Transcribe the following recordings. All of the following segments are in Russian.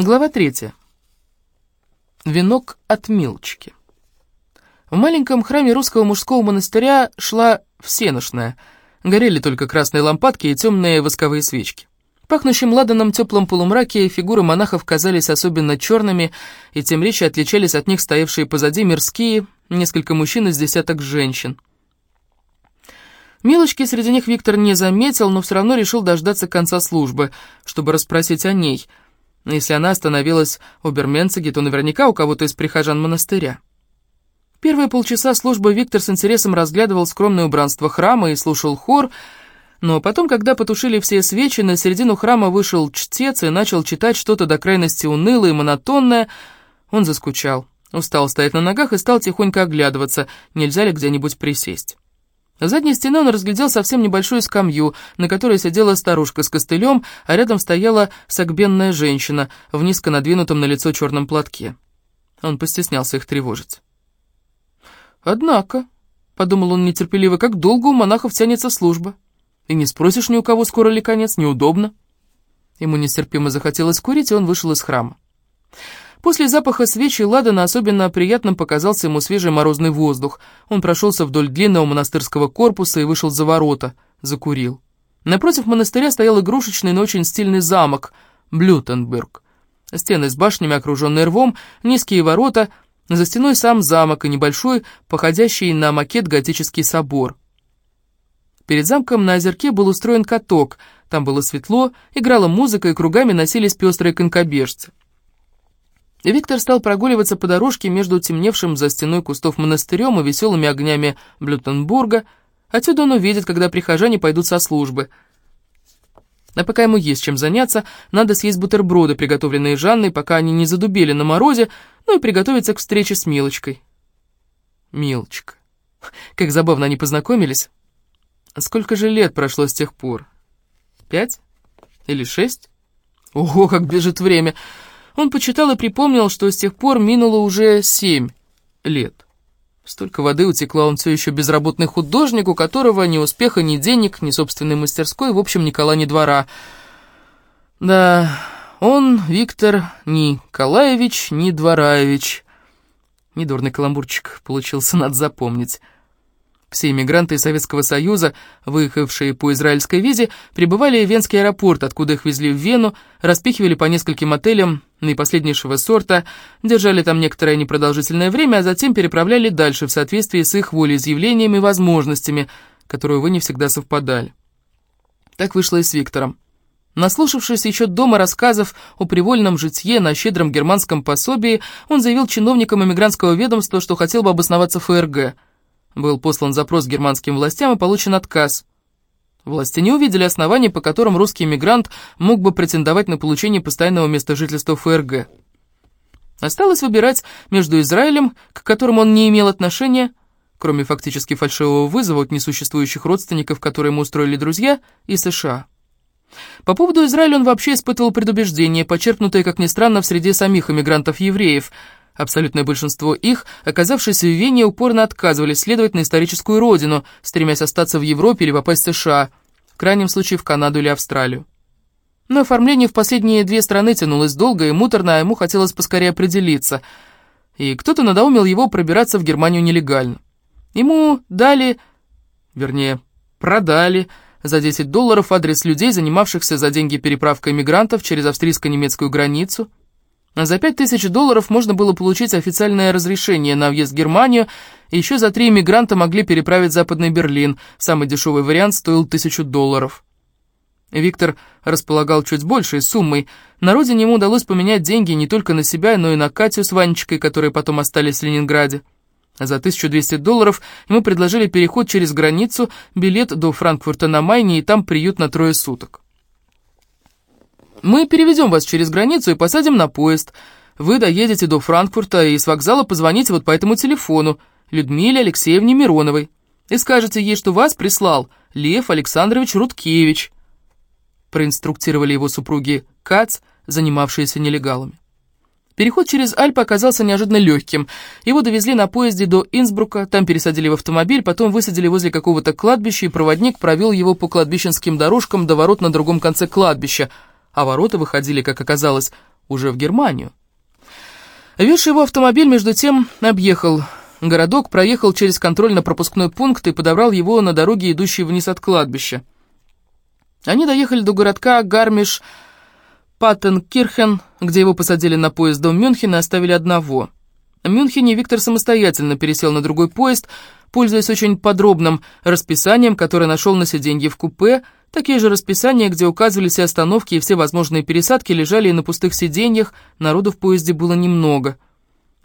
Глава третья. Венок от Милочки. В маленьком храме русского мужского монастыря шла всеношная. Горели только красные лампадки и темные восковые свечки. Пахнущим ладаном теплом полумраке фигуры монахов казались особенно черными, и тем речи отличались от них стоявшие позади мирские, несколько мужчин из десяток женщин. Милочки среди них Виктор не заметил, но все равно решил дождаться конца службы, чтобы расспросить о ней — если она остановилась у Берменциги, то наверняка у кого-то из прихожан монастыря. Первые полчаса службы Виктор с интересом разглядывал скромное убранство храма и слушал хор, но потом, когда потушили все свечи, на середину храма вышел чтец и начал читать что-то до крайности унылое и монотонное, он заскучал, устал стоять на ногах и стал тихонько оглядываться, нельзя ли где-нибудь присесть. На задней стене он разглядел совсем небольшую скамью, на которой сидела старушка с костылем, а рядом стояла согбенная женщина в низко надвинутом на лицо черном платке. Он постеснялся их тревожить. «Однако», — подумал он нетерпеливо, — «как долго у монахов тянется служба. И не спросишь ни у кого, скоро ли конец, неудобно». Ему нестерпимо захотелось курить, и он вышел из храма. После запаха свечи Ладана особенно приятным показался ему свежий морозный воздух. Он прошелся вдоль длинного монастырского корпуса и вышел за ворота, закурил. Напротив монастыря стоял игрушечный, но очень стильный замок — Блютенберг. Стены с башнями, окруженные рвом, низкие ворота, за стеной сам замок и небольшой, походящий на макет готический собор. Перед замком на озерке был устроен каток, там было светло, играла музыка и кругами носились пестрые конькобежцы. Виктор стал прогуливаться по дорожке между темневшим за стеной кустов монастырем и веселыми огнями Блютенбурга. Отсюда он увидит, когда прихожане пойдут со службы. А пока ему есть чем заняться, надо съесть бутерброды, приготовленные Жанной, пока они не задубели на морозе, ну и приготовиться к встрече с Милочкой. Милочка. Как забавно они познакомились. Сколько же лет прошло с тех пор? Пять? Или шесть? Ого, как бежит время! Он почитал и припомнил, что с тех пор минуло уже семь лет. Столько воды утекло, он все еще безработный художник, у которого ни успеха, ни денег, ни собственной мастерской, в общем, ни кола, ни двора. Да, он, Виктор Николаевич, ни Двораевич. Недурный каламбурчик получился, надо запомнить. Все иммигранты из Советского Союза, выехавшие по израильской визе, прибывали в Венский аэропорт, откуда их везли в Вену, распихивали по нескольким отелям наипоследнейшего сорта, держали там некоторое непродолжительное время, а затем переправляли дальше в соответствии с их волеизъявлениями и возможностями, которые, вы не всегда совпадали. Так вышло и с Виктором. Наслушавшись еще дома рассказов о привольном житье на щедром германском пособии, он заявил чиновникам эмигрантского ведомства, что хотел бы обосноваться в ФРГ – был послан запрос германским властям и получен отказ. Власти не увидели оснований, по которым русский мигрант мог бы претендовать на получение постоянного места жительства ФРГ. Осталось выбирать между Израилем, к которому он не имел отношения, кроме фактически фальшивого вызова от несуществующих родственников, которые ему устроили друзья, и США. По поводу Израиля он вообще испытывал предубеждение, почерпнутое, как ни странно, в среде самих иммигрантов-евреев – Абсолютное большинство их, оказавшись в Вене, упорно отказывались следовать на историческую родину, стремясь остаться в Европе или попасть в США, в крайнем случае в Канаду или Австралию. Но оформление в последние две страны тянулось долго и муторно, а ему хотелось поскорее определиться. И кто-то надоумил его пробираться в Германию нелегально. Ему дали, вернее, продали за 10 долларов адрес людей, занимавшихся за деньги переправкой мигрантов через австрийско-немецкую границу, за пять тысяч долларов можно было получить официальное разрешение на въезд в Германию, и еще за три иммигранта могли переправить Западный Берлин. Самый дешевый вариант стоил тысячу долларов. Виктор располагал чуть большей суммой. На родине ему удалось поменять деньги не только на себя, но и на Катю с Ванечкой, которые потом остались в Ленинграде. За 1200 долларов ему предложили переход через границу, билет до Франкфурта на Майне и там приют на трое суток. Мы переведем вас через границу и посадим на поезд. Вы доедете до Франкфурта и с вокзала позвоните вот по этому телефону Людмиле Алексеевне Мироновой и скажете ей, что вас прислал Лев Александрович Рудкевич. Проинструктировали его супруги Кац, занимавшиеся нелегалами. Переход через Альпы оказался неожиданно легким. Его довезли на поезде до Инсбрука, там пересадили в автомобиль, потом высадили возле какого-то кладбища, и проводник провел его по кладбищенским дорожкам до ворот на другом конце кладбища – а ворота выходили, как оказалось, уже в Германию. Везший его автомобиль, между тем, объехал городок, проехал через контрольно-пропускной пункт и подобрал его на дороге, идущей вниз от кладбища. Они доехали до городка Гармиш Паттенкирхен, где его посадили на поезд до Мюнхена и оставили одного. В Мюнхене Виктор самостоятельно пересел на другой поезд, пользуясь очень подробным расписанием, которое нашел на сиденье в купе. Такие же расписания, где указывались все остановки и все возможные пересадки, лежали и на пустых сиденьях, народу в поезде было немного.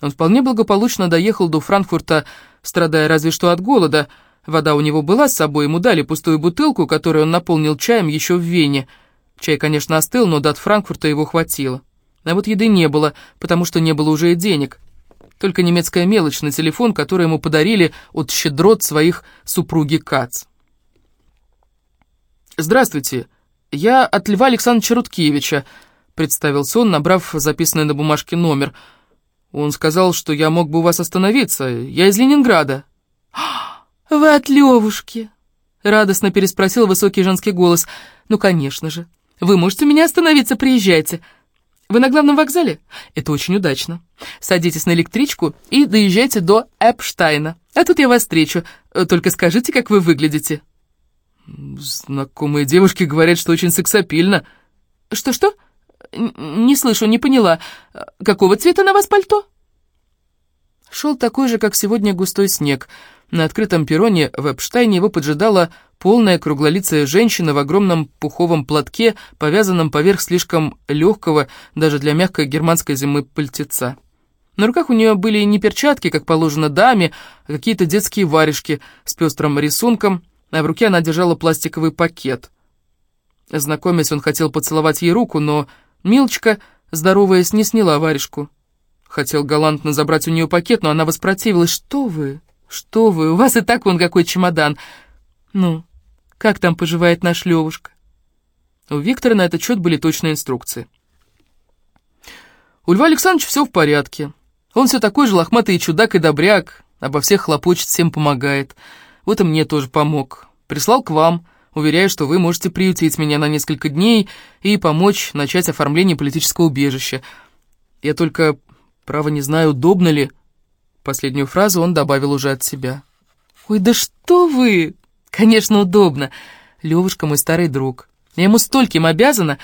Он вполне благополучно доехал до Франкфурта, страдая разве что от голода. Вода у него была с собой, ему дали пустую бутылку, которую он наполнил чаем еще в Вене. Чай, конечно, остыл, но до Франкфурта его хватило. А вот еды не было, потому что не было уже и денег. Только немецкая мелочь на телефон, который ему подарили от щедрот своих супруги Кац. «Здравствуйте, я от Льва Александровича Рудкевича», — представился он, набрав записанный на бумажке номер — он сказал, что я мог бы у вас остановиться. Я из Ленинграда». «Вы от Левушки?» — радостно переспросил высокий женский голос. «Ну, конечно же. Вы можете меня остановиться, приезжайте. Вы на главном вокзале? Это очень удачно. Садитесь на электричку и доезжайте до Эпштайна. А тут я вас встречу. Только скажите, как вы выглядите». «Знакомые девушки говорят, что очень сексапильно». «Что-что?» «Не слышу, не поняла. Какого цвета на вас пальто?» Шел такой же, как сегодня, густой снег. На открытом перроне в Эпштайне его поджидала полная круглолицая женщина в огромном пуховом платке, повязанном поверх слишком легкого, даже для мягкой германской зимы, пальтеца. На руках у нее были не перчатки, как положено даме, а какие-то детские варежки с пестрым рисунком, а в руке она держала пластиковый пакет. Знакомясь, он хотел поцеловать ей руку, но Милочка, здороваясь, не сняла варежку. Хотел галантно забрать у нее пакет, но она воспротивилась. «Что вы? Что вы? У вас и так вон какой чемодан. Ну, как там поживает наш Левушка?» У Виктора на этот счет были точные инструкции. У Льва Александровича все в порядке. Он все такой же лохматый чудак и добряк, обо всех хлопочет, всем помогает. Вот и мне тоже помог. Прислал к вам уверяя, что вы можете приютить меня на несколько дней и помочь начать оформление политического убежища. Я только, право, не знаю, удобно ли...» Последнюю фразу он добавил уже от себя. «Ой, да что вы! Конечно, удобно. Левушка мой старый друг. Я ему стольким обязана,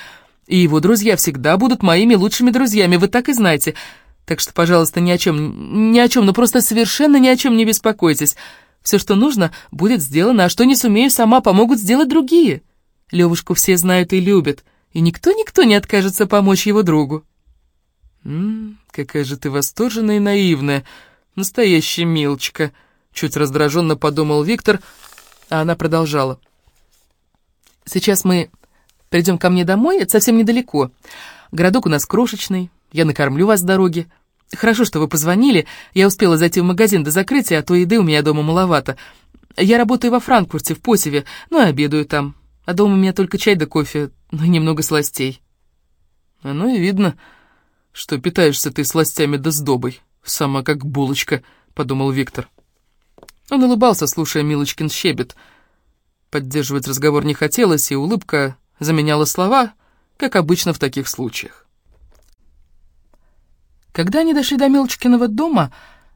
и его друзья всегда будут моими лучшими друзьями, вы так и знаете. Так что, пожалуйста, ни о чем, ни о чем, ну просто совершенно ни о чем не беспокойтесь». Все, что нужно, будет сделано, а что не сумею сама, помогут сделать другие. Левушку все знают и любят, и никто-никто не откажется помочь его другу. «М -м, какая же ты восторженная и наивная, настоящая милочка», — чуть раздраженно подумал Виктор, а она продолжала. «Сейчас мы придем ко мне домой, это совсем недалеко. Городок у нас крошечный, я накормлю вас с дороги. «Хорошо, что вы позвонили. Я успела зайти в магазин до закрытия, а то еды у меня дома маловато. Я работаю во Франкфурте, в Посеве, ну и обедаю там. А дома у меня только чай да кофе, ну и немного сластей». «Ну и видно, что питаешься ты сластями да сдобой, сама как булочка», — подумал Виктор. Он улыбался, слушая Милочкин щебет. Поддерживать разговор не хотелось, и улыбка заменяла слова, как обычно в таких случаях. Когда они дошли до Милочкиного дома,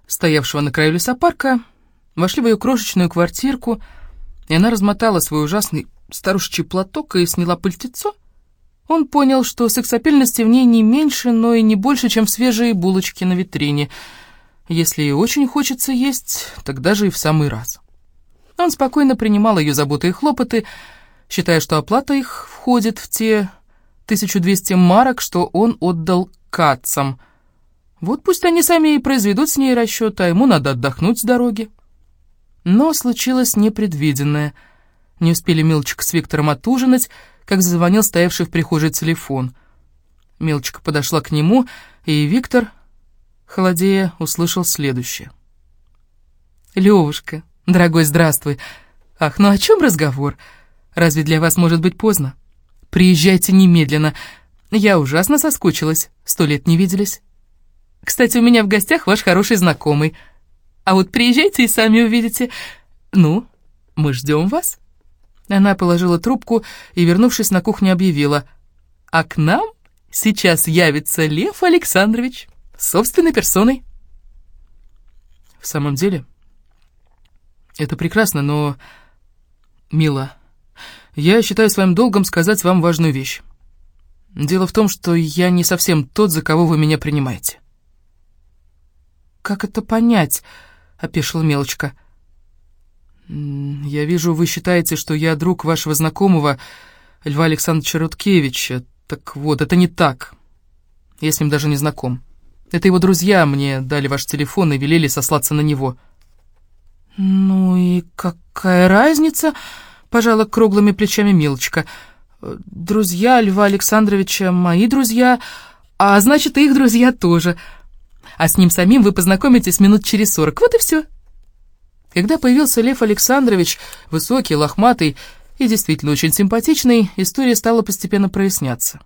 стоявшего на краю лесопарка, вошли в ее крошечную квартирку, и она размотала свой ужасный старушечий платок и сняла пальтецо, он понял, что сексапильности в ней не меньше, но и не больше, чем в свежие булочки на витрине. Если ей очень хочется есть, тогда же и в самый раз. Он спокойно принимал ее заботы и хлопоты, считая, что оплата их входит в те 1200 марок, что он отдал кацам — вот пусть они сами и произведут с ней расчет, а ему надо отдохнуть с дороги. Но случилось непредвиденное. Не успели Милочка с Виктором отужинать, как зазвонил стоявший в прихожей телефон. Милочка подошла к нему, и Виктор, холодея, услышал следующее. «Левушка, дорогой, здравствуй. Ах, ну о чем разговор? Разве для вас может быть поздно? Приезжайте немедленно. Я ужасно соскучилась, сто лет не виделись». Кстати, у меня в гостях ваш хороший знакомый. А вот приезжайте и сами увидите. Ну, мы ждем вас». Она положила трубку и, вернувшись на кухню, объявила. «А к нам Сейчас явится Лев Александрович собственной персоной. В самом деле, это прекрасно, но... Мила, я считаю своим долгом сказать вам важную вещь. Дело в том, что я не совсем тот, за кого вы меня принимаете. «Как это понять?» — опешила Мелочка. «Я вижу, вы считаете, что я друг вашего знакомого Льва Александровича Рудкевича. Так вот, это не так. Я с ним даже не знаком. Это его друзья мне дали ваш телефон и велели сослаться на него». «Ну и какая разница?» — пожала круглыми плечами Милочка. «Друзья Льва Александровича мои друзья, а значит, и их друзья тоже. А с ним самим вы познакомитесь минут через сорок. Вот и все». Когда появился Лев Александрович, высокий, лохматый и действительно очень симпатичный, история стала постепенно проясняться.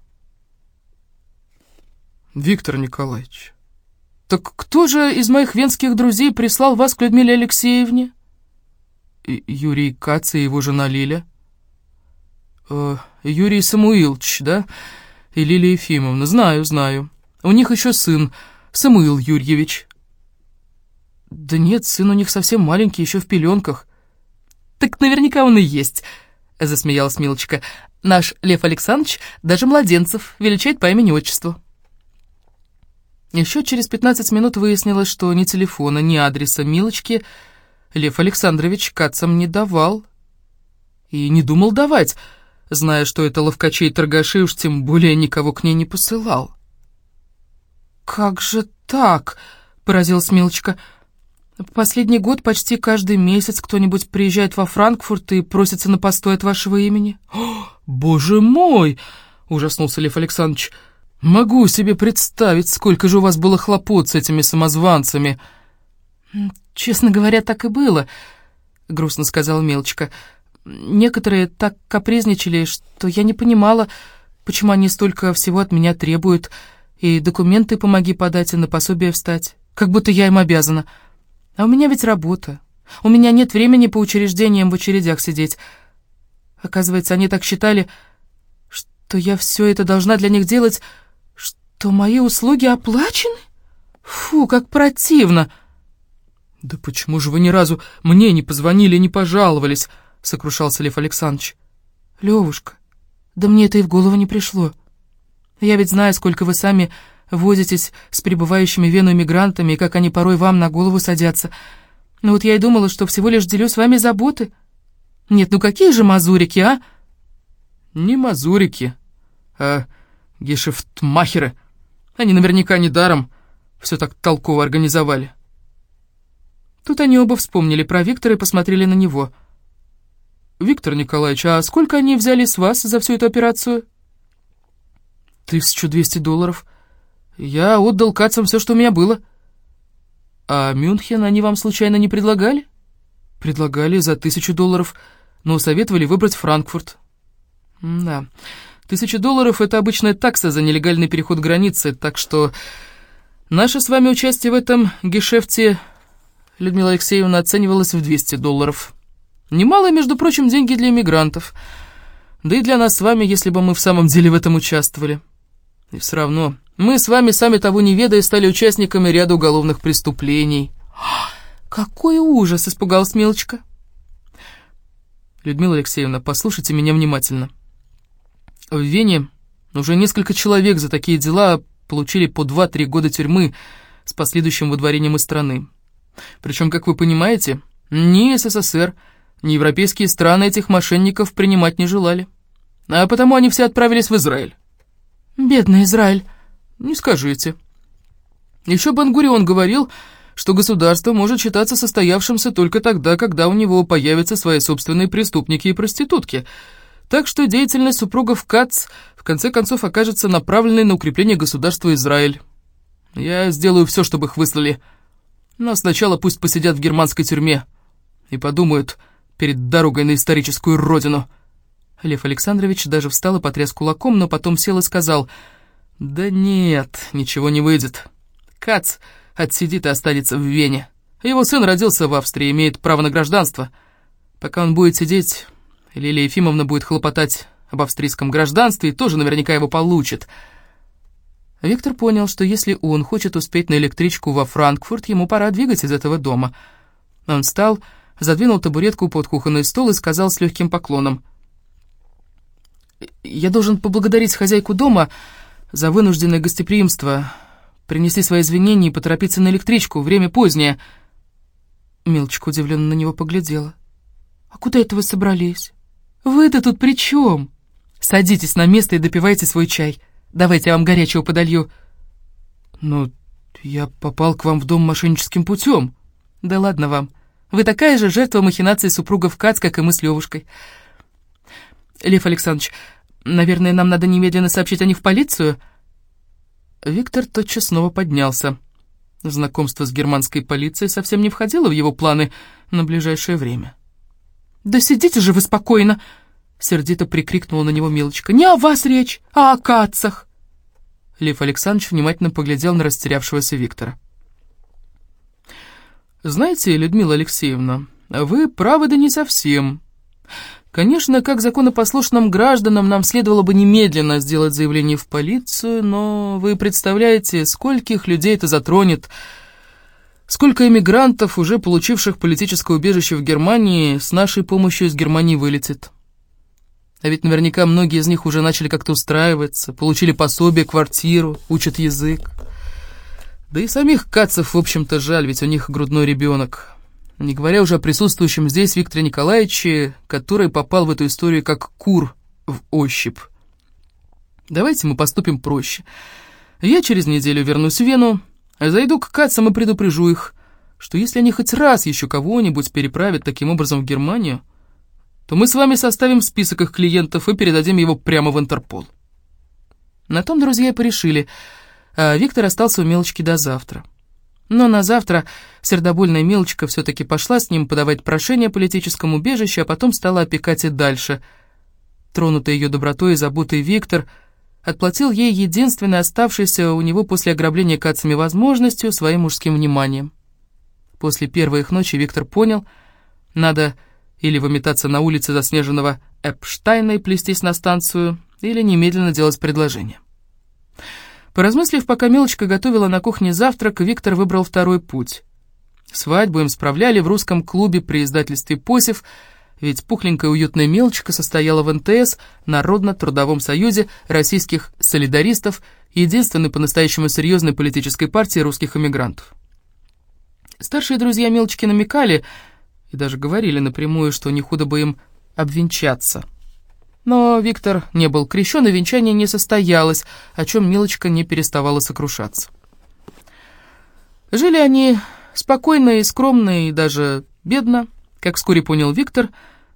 «Виктор Николаевич, так кто же из моих венских друзей прислал вас к Людмиле Алексеевне?» «Юрий Кац и его жена Лиля». Э, «Юрий Самуилович, да? И Лилия Ефимовна. Знаю, знаю. У них еще сын, Самуил Юрьевич». «Да нет, сын у них совсем маленький, еще в пеленках». «Так наверняка он и есть», — засмеялась Милочка. «Наш Лев Александрович даже младенцев величает по имени-отчеству». Еще через 15 минут выяснилось, что ни телефона, ни адреса Милочки Лев Александрович Кацам не давал. И не думал давать, зная, что это ловкачи и торгаши уж тем более никого к ней не посылал. «Как же так?» — поразилась Милочка. «Последний год почти каждый месяц кто-нибудь приезжает во Франкфурт и просится на постой от вашего имени». О, «Боже мой!» — ужаснулся Лев Александрович. «Могу себе представить, сколько же у вас было хлопот с этими самозванцами». «Честно говоря, так и было», — грустно сказала Мелочка. «Некоторые так капризничали, что я не понимала, почему они столько всего от меня требуют, и документы помоги подать, и на пособие встать, как будто я им обязана. А у меня ведь работа. У меня нет времени по учреждениям в очередях сидеть. Оказывается, они так считали, что я все это должна для них делать, что мои услуги оплачены? Фу, как противно!» «Да почему же вы ни разу мне не позвонили и не пожаловались?» — сокрушался Лев Александрович. «Левушка, да мне это и в голову не пришло. Я ведь знаю, сколько вы сами возитесь с прибывающими в Вену мигрантами, и как они порой вам на голову садятся. Но вот я и думала, что всего лишь делю с вами заботы. Нет, ну какие же мазурики, а?» «Не мазурики, а гешефтмахеры. Они наверняка недаром все так толково организовали». Тут они оба вспомнили про Виктора и посмотрели на него. «Виктор Николаевич, а сколько они взяли с вас за всю эту операцию?» «Тысячу двести долларов. Я отдал Кацам все, что у меня было». «А Мюнхен они вам случайно не предлагали?» «Предлагали за тысячу долларов, но советовали выбрать Франкфурт». «Да, тысяча долларов — это обычная такса за нелегальный переход границы, так что наше с вами участие в этом гешефте Людмила Алексеевна оценивалась в 200 долларов. Немало, между прочим, деньги для иммигрантов. Да и для нас с вами, если бы мы в самом деле в этом участвовали. И все равно, мы с вами, сами того не ведая, стали участниками ряда уголовных преступлений. «Какой ужас!» — испугалась Милочка. Людмила Алексеевна, послушайте меня внимательно. В Вене уже несколько человек за такие дела получили по 2-3 года тюрьмы с последующим выдворением из страны. Причем, как вы понимаете, ни СССР, ни европейские страны этих мошенников принимать не желали. А потому они все отправились в Израиль. Бедный Израиль. Не скажите. Еще Бангурион говорил, что государство может считаться состоявшимся только тогда, когда у него появятся свои собственные преступники и проститутки. Так что деятельность супругов Кац в конце концов окажется направленной на укрепление государства Израиль. Я сделаю все, чтобы их выслали. Но сначала пусть посидят в германской тюрьме и подумают перед дорогой на историческую родину». Лев Александрович даже встал и потряс кулаком, но потом сел и сказал, «Да нет, ничего не выйдет. Кац отсидит и останется в Вене. Его сын родился в Австрии, имеет право на гражданство. Пока он будет сидеть, Лилия Ефимовна будет хлопотать об австрийском гражданстве и тоже наверняка его получит. Виктор понял, что если он хочет успеть на электричку во Франкфурт, ему пора двигать из этого дома. Он встал, задвинул табуретку под кухонный стол и сказал с легким поклоном. «Я должен поблагодарить хозяйку дома за вынужденное гостеприимство, принести свои извинения и поторопиться на электричку, время позднее». Милочка удивленно на него поглядела. «А куда это вы собрались? Вы-то тут при чем? Садитесь на место и допивайте свой чай. Давайте я вам горячего подолью». «Но я попал к вам в дом мошенническим путем». «Да ладно вам. Вы такая же жертва махинаций супругов Кац, как и мы с Левушкой. Лев Александрович, наверное, нам надо немедленно сообщить о них в полицию?» Виктор тотчас снова поднялся. Знакомство с германской полицией совсем не входило в его планы на ближайшее время. «Да сидите же вы спокойно!» — сердито прикрикнула на него Милочка. «Не о вас речь, а о кацах!» Лев Александрович внимательно поглядел на растерявшегося Виктора. «Знаете, Людмила Алексеевна, вы правы да не совсем. Конечно, как законопослушным гражданам нам следовало бы немедленно сделать заявление в полицию, но вы представляете, скольких людей это затронет, сколько эмигрантов, уже получивших политическое убежище в Германии, с нашей помощью из Германии вылетит. А ведь наверняка многие из них уже начали как-то устраиваться, получили пособие, квартиру, учат язык. Да и самих Кацев, в общем-то, жаль, ведь у них грудной ребенок. Не говоря уже о присутствующем здесь Викторе Николаевиче, который попал в эту историю как кур в ощупь. Давайте мы поступим проще. Я через неделю вернусь в Вену, зайду к Кацам и предупрежу их, что если они хоть раз еще кого-нибудь переправят таким образом в Германию, то мы с вами составим список их клиентов и передадим его прямо в Интерпол. На том друзья и порешили — а Виктор остался у Мелочки до завтра. Но на завтра сердобольная Мелочка все-таки пошла с ним подавать прошение о политическом убежище, а потом стала опекать и дальше. Тронутый ее добротой и заботой Виктор отплатил ей единственной оставшейся у него после ограбления кацами возможностью своим мужским вниманием. После первой их ночи Виктор понял, надо или выметаться на улице заснеженного Эпштайна и плестись на станцию, или немедленно делать предложение. Поразмыслив, пока Мелочка готовила на кухне завтрак, Виктор выбрал второй путь. Свадьбу им справляли в русском клубе при издательстве «Посев», ведь пухленькая уютная Мелочка состояла в НТС, Народно-трудовом союзе российских солидаристов, единственной по-настоящему серьезной политической партии русских эмигрантов. Старшие друзья Мелочки намекали и даже говорили напрямую, что не худо бы им обвенчаться – но Виктор не был крещен, и венчание не состоялось, о чем Милочка не переставала сокрушаться. Жили они спокойно и скромно, и даже бедно, как вскоре понял Виктор,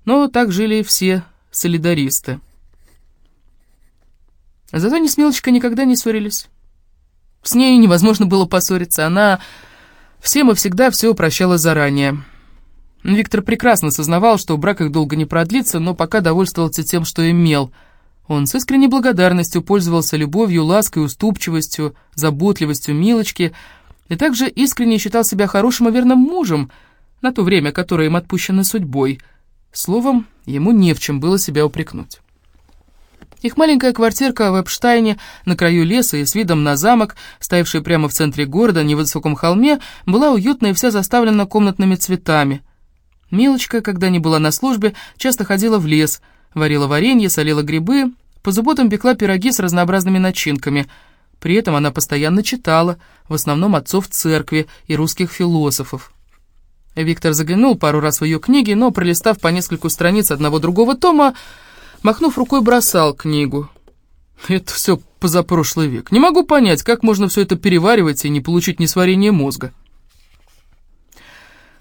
но так жили все солидаристы. Зато они с Милочкой никогда не ссорились. С ней невозможно было поссориться, она всем и всегда все прощала заранее. Виктор прекрасно сознавал, что брак их долго не продлится, но пока довольствовался тем, что имел. Он с искренней благодарностью пользовался любовью, лаской, уступчивостью, заботливостью Милочки и также искренне считал себя хорошим и верным мужем на то время, которое им отпущено судьбой. Словом, ему не в чем было себя упрекнуть. Их маленькая квартирка в Эпштайне, на краю леса и с видом на замок, стоявший прямо в центре города, на невысоком холме, была уютна и вся заставлена комнатными цветами – Милочка, когда не была на службе, часто ходила в лес, варила варенье, солила грибы, по субботам пекла пироги с разнообразными начинками. При этом она постоянно читала, в основном отцов церкви и русских философов. Виктор заглянул пару раз в ее книги, но, пролистав по нескольку страниц одного другого тома, махнув рукой, бросал книгу. Это все позапрошлый век. Не могу понять, как можно все это переваривать и не получить несварение мозга.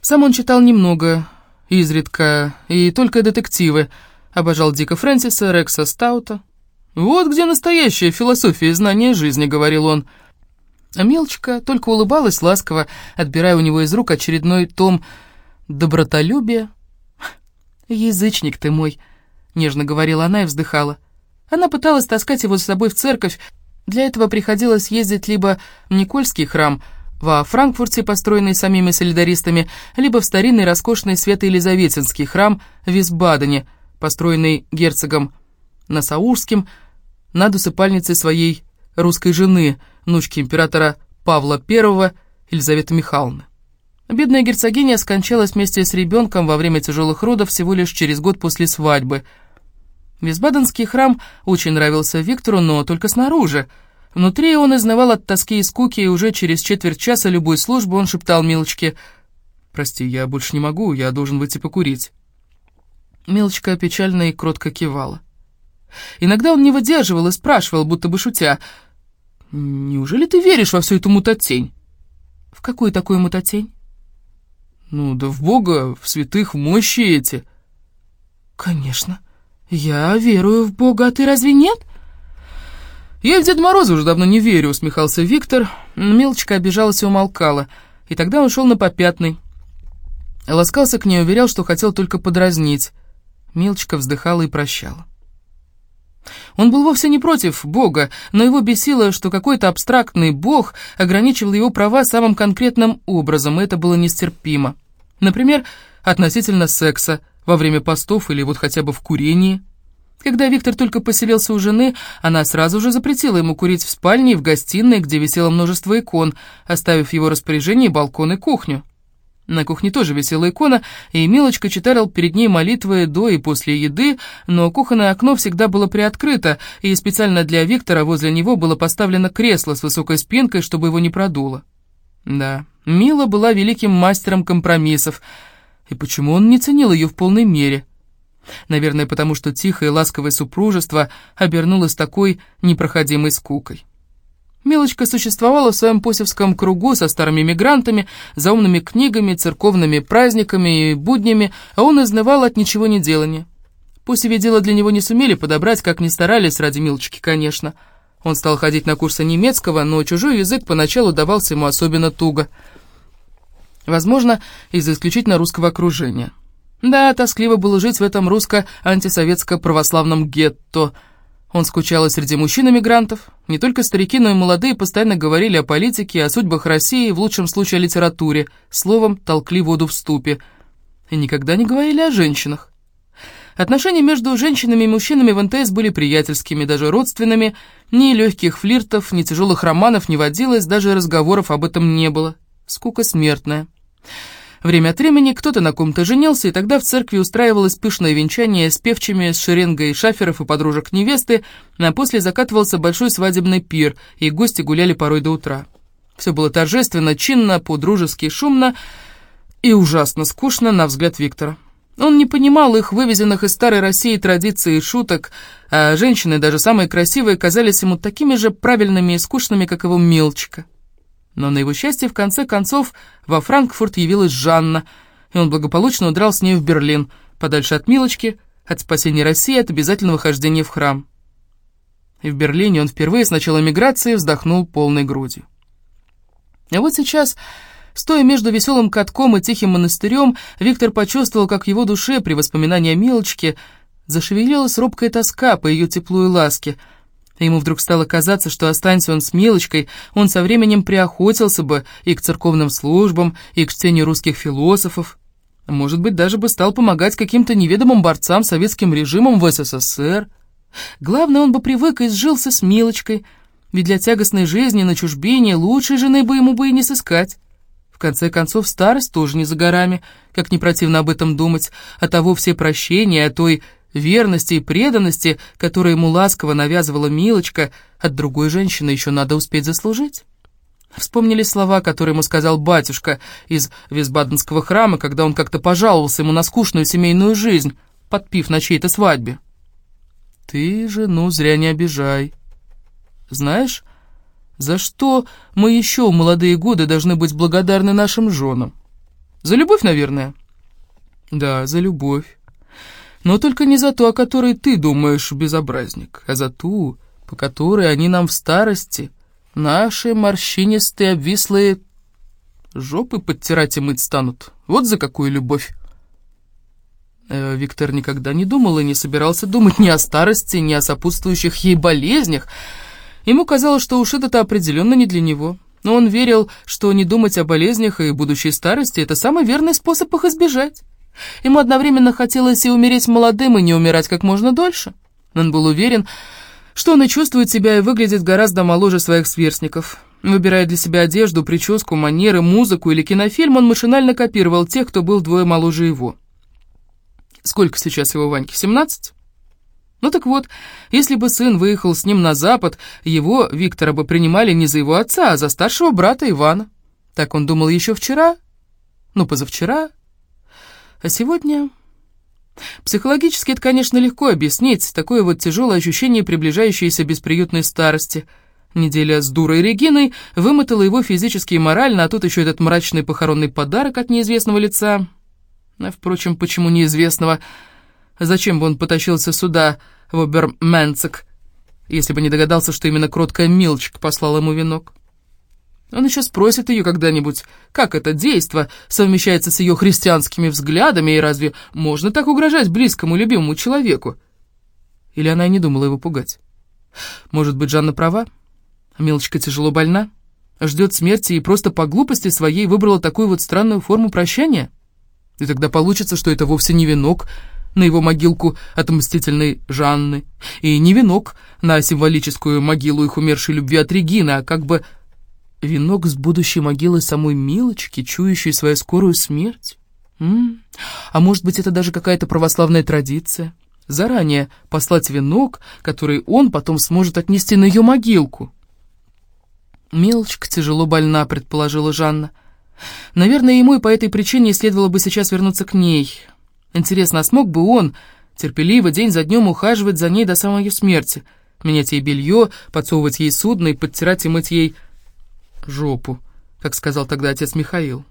Сам он читал немного, изредка, и только детективы. Обожал Дика Фрэнсиса, Рекса Стаута. «Вот где настоящая философия и знание жизни», — говорил он. А Мелочка только улыбалась ласково, отбирая у него из рук очередной том «Добротолюбие». «Язычник ты мой», — нежно говорила она и вздыхала. Она пыталась таскать его с собой в церковь. Для этого приходилось ездить либо в Никольский храм — во Франкфурте, построенный самими солидаристами, либо в старинный роскошный Свято-Елизаветинский храм в Висбадене, построенный герцогом Насаурским над усыпальницей своей русской жены, внучки императора Павла I, Елизаветы Михайловны. Бедная герцогиня скончалась вместе с ребенком во время тяжелых родов всего лишь через год после свадьбы. Висбаденский храм очень нравился Виктору, но только снаружи. Внутри он изнывал от тоски и скуки, и уже через четверть часа любой службы он шептал Милочке «Прости, я больше не могу, я должен выйти покурить». Милочка печально и кротко кивала. Иногда он не выдерживал и спрашивал, будто бы шутя, «Неужели ты веришь во всю эту мутатень?» «В какую такую мутатень?» «Ну, да в Бога, в святых, в мощи эти». «Конечно. Я верую в Бога, а ты разве нет?» «Я в Деда Мороза уже давно не верю», — усмехался Виктор. Милочка обижалась и умолкала, и тогда он шел на попятный. Ласкался к ней, уверял, что хотел только подразнить. Милочка вздыхала и прощала. Он был вовсе не против Бога, но его бесило, что какой-то абстрактный Бог ограничивал его права самым конкретным образом, и это было нестерпимо. Например, относительно секса, во время постов или вот хотя бы в курении. Когда Виктор только поселился у жены, она сразу же запретила ему курить в спальне и в гостиной, где висело множество икон, оставив в его распоряжении балкон и кухню. На кухне тоже висела икона, и Милочка читал перед ней молитвы до и после еды, но кухонное окно всегда было приоткрыто, и специально для Виктора возле него было поставлено кресло с высокой спинкой, чтобы его не продуло. Да, Мила была великим мастером компромиссов, и почему он не ценил ее в полной мере? Наверное, потому что тихое ласковое супружество обернулось такой непроходимой скукой. Милочка существовала в своем посевском кругу со старыми мигрантами, заумными книгами, церковными праздниками и буднями, а он изнывал от ничего не делания. Посеве дело для него не сумели подобрать, как ни старались, ради Милочки, конечно. Он стал ходить на курсы немецкого, но чужой язык поначалу давался ему особенно туго. Возможно, из-за исключительно русского окружения. Да, тоскливо было жить в этом русско-антисоветско-православном гетто – он скучал и среди мужчин-эмигрантов. Не только старики, но и молодые постоянно говорили о политике, о судьбах России, в лучшем случае о литературе. Словом, толкли воду в ступе. И никогда не говорили о женщинах. Отношения между женщинами и мужчинами в НТС были приятельскими, даже родственными. Ни легких флиртов, ни тяжелых романов не водилось, даже разговоров об этом не было. Скука смертная. Время от времени кто-то на ком-то женился, и тогда в церкви устраивалось пышное венчание с певчими, с шеренгой шаферов и подружек невесты, а после закатывался большой свадебный пир, и гости гуляли порой до утра. Все было торжественно, чинно, по-дружески, шумно и ужасно скучно, на взгляд Виктора. Он не понимал их вывезенных из старой России традиций и шуток, а женщины, даже самые красивые, казались ему такими же правильными и скучными, как его Милчика. Но на его счастье, в конце концов, во Франкфурт явилась Жанна, и он благополучно удрал с ней в Берлин, подальше от Милочки, от спасения России, от обязательного хождения в храм. И в Берлине он впервые с начала миграции вздохнул полной грудью. А вот сейчас, стоя между веселым катком и тихим монастырем, Виктор почувствовал, как в его душе при воспоминании о Милочке зашевелилась робкая тоска по ее теплу и ласке — Ему вдруг стало казаться, что останься он с Милочкой, он со временем приохотился бы и к церковным службам, и к чтению русских философов. Может быть, даже бы стал помогать каким-то неведомым борцам советским режимом в СССР. Главное, он бы привык и сжился с Милочкой, ведь для тягостной жизни на чужбине лучшей жены бы ему бы и не сыскать. В конце концов, старость тоже не за горами, как не противно об этом думать, а того все прощения, а той верности и преданности, которые ему ласково навязывала Милочка, от другой женщины еще надо успеть заслужить. Вспомнили слова, которые ему сказал батюшка из Висбаденского храма, когда он как-то пожаловался ему на скучную семейную жизнь, подпив на чьей-то свадьбе. «Ты жену зря не обижай. Знаешь, за что мы еще в молодые годы должны быть благодарны нашим женам? За любовь, наверное?» «Да, за любовь. Но только не за ту, о которой ты думаешь, безобразник, а за ту, по которой они нам в старости, наши морщинистые обвислые жопы подтирать и мыть станут. Вот за какую любовь. Э, Виктор никогда не думал и не собирался думать ни о старости, ни о сопутствующих ей болезнях. Ему казалось, что уж это-то определенно не для него. Но он верил, что не думать о болезнях и будущей старости — это самый верный способ их избежать. Ему одновременно хотелось и умереть молодым, и не умирать как можно дольше. Он был уверен, что он и чувствует себя и выглядит гораздо моложе своих сверстников. Выбирая для себя одежду, прическу, манеры, музыку или кинофильм, он машинально копировал тех, кто был вдвое моложе его. Сколько сейчас его Ваньке, 17? Ну так вот, если бы сын выехал с ним на запад, его, Виктора, бы принимали не за его отца, а за старшего брата Ивана. Так он думал еще вчера, ну, позавчера. А сегодня... Психологически это, конечно, легко объяснить, такое вот тяжелое ощущение приближающейся бесприютной старости. Неделя с дурой Региной вымотала его физически и морально, а тут еще этот мрачный похоронный подарок от неизвестного лица. А, впрочем, почему неизвестного? Зачем бы он потащился сюда, в Оберменцик, если бы не догадался, что именно кроткая Милочка послала ему венок? Он еще спросит ее когда-нибудь, как это действо совмещается с ее христианскими взглядами, и разве можно так угрожать близкому любимому человеку? Или она и не думала его пугать? Может быть, Жанна права? Милочка тяжело больна, ждет смерти и просто по глупости своей выбрала такую вот странную форму прощания? И тогда получится, что это вовсе не венок на его могилку от мстительной Жанны, и не венок на символическую могилу их умершей любви от Регины, а как бы Венок с будущей могилы самой Милочки, чующей свою скорую смерть? М -м. А может быть, это даже какая-то православная традиция? Заранее послать венок, который он потом сможет отнести на ее могилку. «Милочка тяжело больна», — предположила Жанна. «Наверное, ему и по этой причине следовало бы сейчас вернуться к ней. Интересно, а смог бы он терпеливо день за днем ухаживать за ней до самой ее смерти, менять ей белье, подсовывать ей судно и подтирать и мыть ей жопу, как сказал тогда отец Михаил.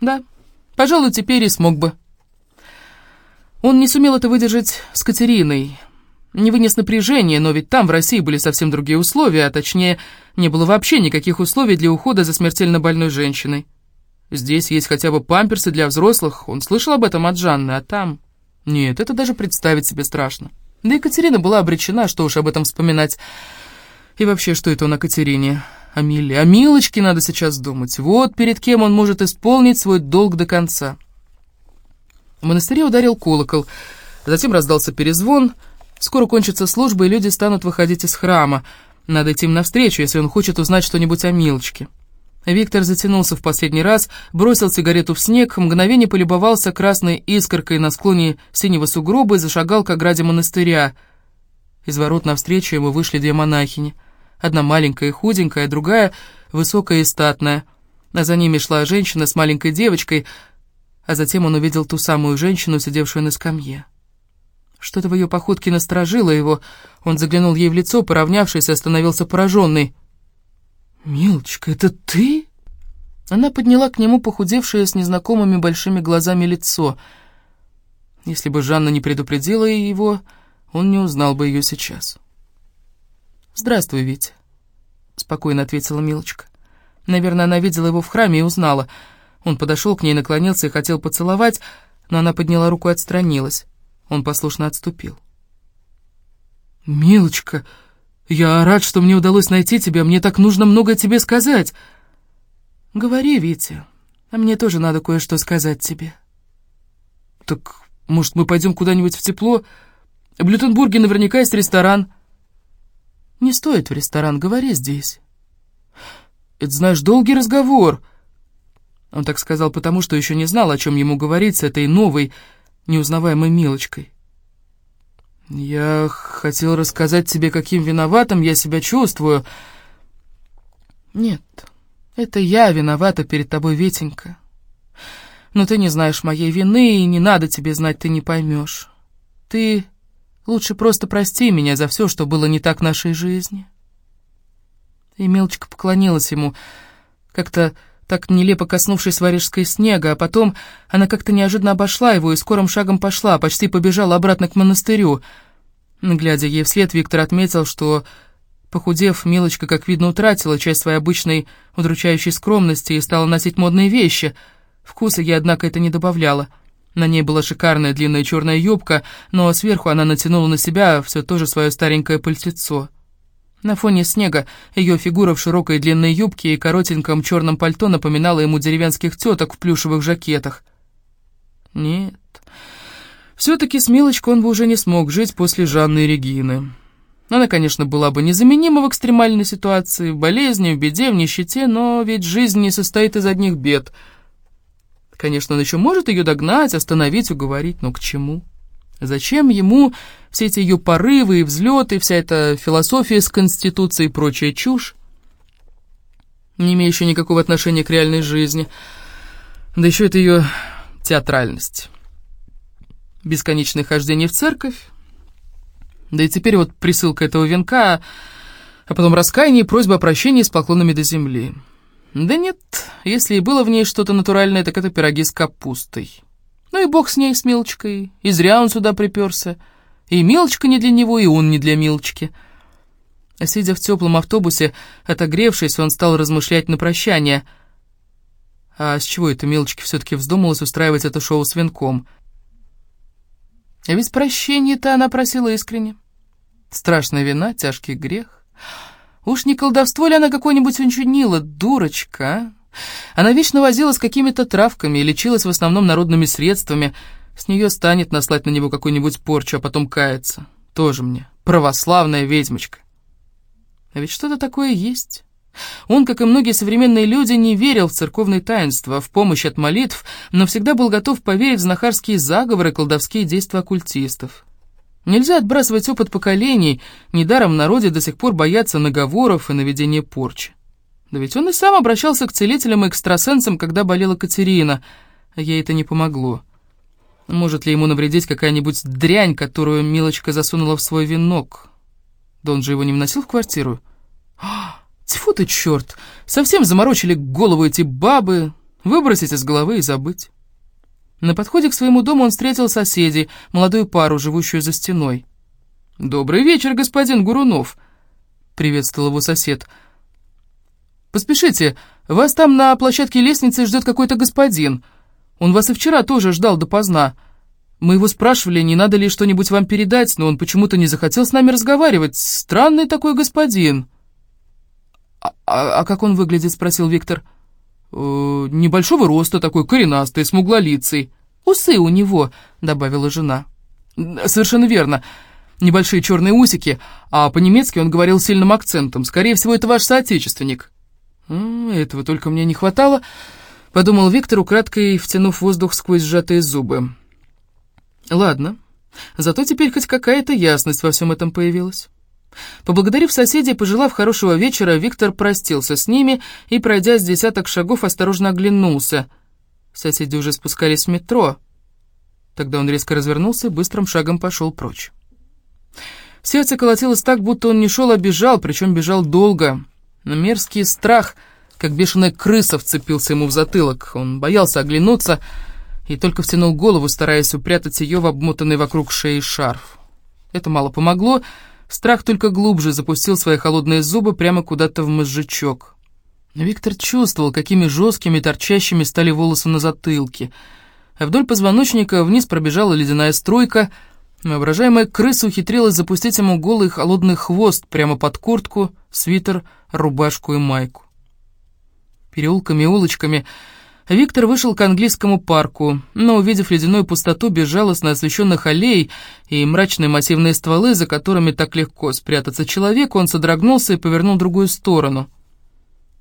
Да, пожалуй, теперь и смог бы. Он не сумел это выдержать с Катериной. Не вынес напряжения, но ведь там, в России, были совсем другие условия, а точнее, не было вообще никаких условий для ухода за смертельно больной женщиной. Здесь есть хотя бы памперсы для взрослых, он слышал об этом от Жанны, а там... Нет, это даже представить себе страшно. Да Екатерина была обречена, что уж об этом вспоминать. И вообще, что это он о Катерине? О Миле, о Милочке надо сейчас думать. Вот перед кем он может исполнить свой долг до конца. В монастыре ударил колокол, затем раздался перезвон. Скоро кончится служба, и люди станут выходить из храма. Надо идти им навстречу, если он хочет узнать что-нибудь о Милочке. Виктор затянулся в последний раз, бросил сигарету в снег, мгновение полюбовался красной искоркой на склоне синего сугроба и зашагал к ограде монастыря. Из ворот навстречу ему вышли две монахини — Одна маленькая и худенькая, другая высокая и статная. А за ними шла женщина с маленькой девочкой, а затем он увидел ту самую женщину, сидевшую на скамье. Что-то в ее походке насторожило его. Он заглянул ей в лицо, поравнявшись, остановился пораженный. «Милочка, это ты?» Она подняла к нему похудевшее с незнакомыми большими глазами лицо. Если бы Жанна не предупредила его, он не узнал бы ее сейчас. «Здравствуй, Витя», — спокойно ответила Милочка. Наверное, она видела его в храме и узнала. Он подошел к ней, наклонился и хотел поцеловать, но она подняла руку и отстранилась. Он послушно отступил. «Милочка, я рад, что мне удалось найти тебя, мне так нужно много тебе сказать». «Говори, Витя, а мне тоже надо кое-что сказать тебе». «Так, может, мы пойдем куда-нибудь в тепло? В Блютенбурге наверняка есть ресторан». «Не стоит в ресторан, говори здесь». «Это, знаешь, долгий разговор». Он так сказал потому, что еще не знал, о чем ему говорить с этой новой, неузнаваемой Милочкой. «Я хотел рассказать тебе, каким виноватым я себя чувствую». «Нет, это я виновата перед тобой, Ветенька. Но ты не знаешь моей вины, и не надо тебе знать, ты не поймешь. Ты Лучше просто прости меня за все, что было не так в нашей жизни». И Мелочка поклонилась ему, как-то так нелепо коснувшись варежской снега, а потом она как-то неожиданно обошла его и скорым шагом пошла, почти побежала обратно к монастырю. Глядя ей вслед, Виктор отметил, что, похудев, Милочка, как видно, утратила часть своей обычной удручающей скромности и стала носить модные вещи. Вкуса ей, однако, это не добавляло. На ней была шикарная длинная черная юбка, но сверху она натянула на себя все то же свое старенькое пальтецо. На фоне снега ее фигура в широкой длинной юбке и коротеньком черном пальто напоминала ему деревенских теток в плюшевых жакетах. Нет, все-таки с Милочкой он бы уже не смог жить после Жанны и Регины. Она, конечно, была бы незаменима в экстремальной ситуации, в болезни, в беде, в нищете, но ведь жизнь не состоит из одних бед. Конечно, он еще может ее догнать, остановить, уговорить, но к чему? Зачем ему все эти ее порывы и взлеты, вся эта философия с Конституцией и прочая чушь, не имеющая никакого отношения к реальной жизни? Да еще это ее театральность. Бесконечное хождение в церковь, да и теперь вот присылка этого венка, а потом раскаяние и просьба о прощении с поклонами до земли. Да нет, если и было в ней что-то натуральное, так это пироги с капустой. Ну и бог с ней, с Милочкой, и зря он сюда приперся. И Милочка не для него, и он не для Милочки. А сидя в теплом автобусе, отогревшись, он стал размышлять на прощание. А с чего это Милочке все-таки вздумалось устраивать это шоу с венком? А ведь прощение-то она просила искренне. Страшная вина, тяжкий грех. Уж не колдовство ли она какое-нибудь учинила, дурочка, а? Она вечно возилась с какими-то травками и лечилась в основном народными средствами. С нее станет наслать на него какую-нибудь порчу, а потом каяться. Тоже мне православная ведьмочка. А ведь что-то такое есть. Он, как и многие современные люди, не верил в церковные таинства, в помощь от молитв, но всегда был готов поверить в знахарские заговоры колдовские действия оккультистов. Нельзя отбрасывать опыт поколений, недаром в народе до сих пор боятся наговоров и наведения порчи. Да ведь он и сам обращался к целителям и экстрасенсам, когда болела Катерина, а ей это не помогло. Может ли ему навредить какая-нибудь дрянь, которую Милочка засунула в свой венок? Да он же его не вносил в квартиру. А, тьфу ты, черт! Совсем заморочили голову эти бабы. Выбросить из головы и забыть. На подходе к своему дому он встретил соседей, молодую пару, живущую за стеной. «Добрый вечер, господин Гурунов», — приветствовал его сосед. «Поспешите, вас там на площадке лестницы ждет какой-то господин. Он вас и вчера тоже ждал допоздна. Мы его спрашивали, не надо ли что-нибудь вам передать, но он почему-то не захотел с нами разговаривать. Странный такой господин». «А, а, а как он выглядит?» — спросил Виктор. «Э, «Небольшого роста, такой коренастый, смуглолицый. Усы у него», — добавила жена. «Совершенно верно. Небольшие черные усики, а по-немецки он говорил сильным акцентом. Скорее всего, это ваш соотечественник». «Этого только мне не хватало», — подумал Виктор, украдкой втянув воздух сквозь сжатые зубы. «Ладно, зато теперь хоть какая-то ясность во всем этом появилась». Поблагодарив соседей, пожелав хорошего вечера, Виктор простился с ними и, пройдя с десяток шагов, осторожно оглянулся. Соседи уже спускались в метро. Тогда он резко развернулся и быстрым шагом пошел прочь. Сердце колотилось так, будто он не шел, а бежал, причем бежал долго. Но мерзкий страх, как бешеная крыса, вцепился ему в затылок. Он боялся оглянуться и только втянул голову, стараясь упрятать ее в обмотанный вокруг шеи шарф. Это мало помогло, Страх только глубже запустил свои холодные зубы прямо куда-то в мозжечок. Виктор чувствовал, какими жесткими торчащими стали волосы на затылке, а вдоль позвоночника вниз пробежала ледяная струйка, воображаемая крыса ухитрилась запустить ему голый холодный хвост прямо под куртку, свитер, рубашку и майку. Переулками и улочками Виктор вышел к английскому парку, но, увидев ледяную пустоту безжалостно освещенных аллей и мрачные массивные стволы, за которыми так легко спрятаться человеку, он содрогнулся и повернул в другую сторону.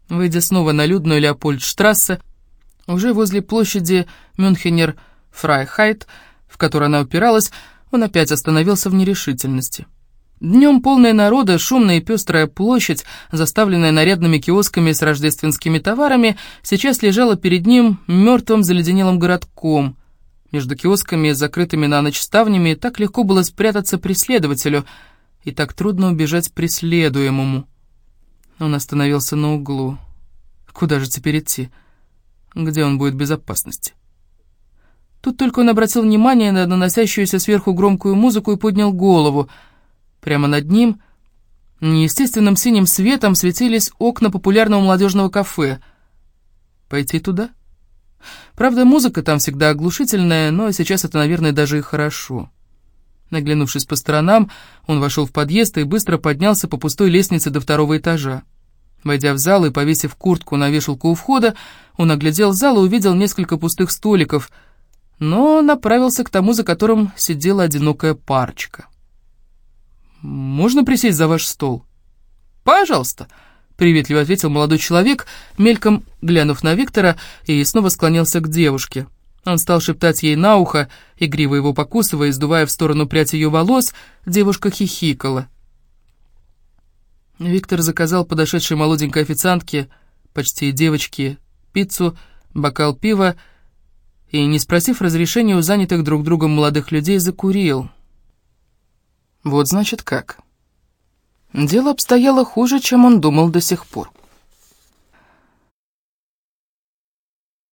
Выйдя снова на людную Леопольдштрассе, уже возле площади Мюнхенер-Фрайхайт, в которой она упиралась, он опять остановился в нерешительности. Днем полная народа, шумная и пестрая площадь, заставленная нарядными киосками с рождественскими товарами, сейчас лежала перед ним мертвым заледенелым городком. Между киосками, закрытыми на ночь ставнями, так легко было спрятаться преследователю, и так трудно убежать преследуемому. Он остановился на углу. Куда же теперь идти? Где он будет в безопасности? Тут только он обратил внимание на наносящуюся сверху громкую музыку и поднял голову — Прямо над ним неестественным синим светом светились окна популярного молодежного кафе. Пойти туда? Правда, музыка там всегда оглушительная, но сейчас это, наверное, даже и хорошо. Наглянувшись по сторонам, он вошел в подъезд и быстро поднялся по пустой лестнице до второго этажа. Войдя в зал и повесив куртку на вешалку у входа, он оглядел зал и увидел несколько пустых столиков, но направился к тому, за которым сидела одинокая парочка. Можно присесть за ваш стол?» «Пожалуйста», — приветливо ответил молодой человек, мельком глянув на Виктора, и снова склонился к девушке. Он стал шептать ей на ухо, игриво его покусывая и сдувая в сторону прядь ее волос, девушка хихикала. Виктор заказал подошедшей молоденькой официантке, почти девочке, пиццу, бокал пива и, не спросив разрешения у занятых друг другом молодых людей, закурил. Вот значит как. Дело обстояло хуже, чем он думал до сих пор.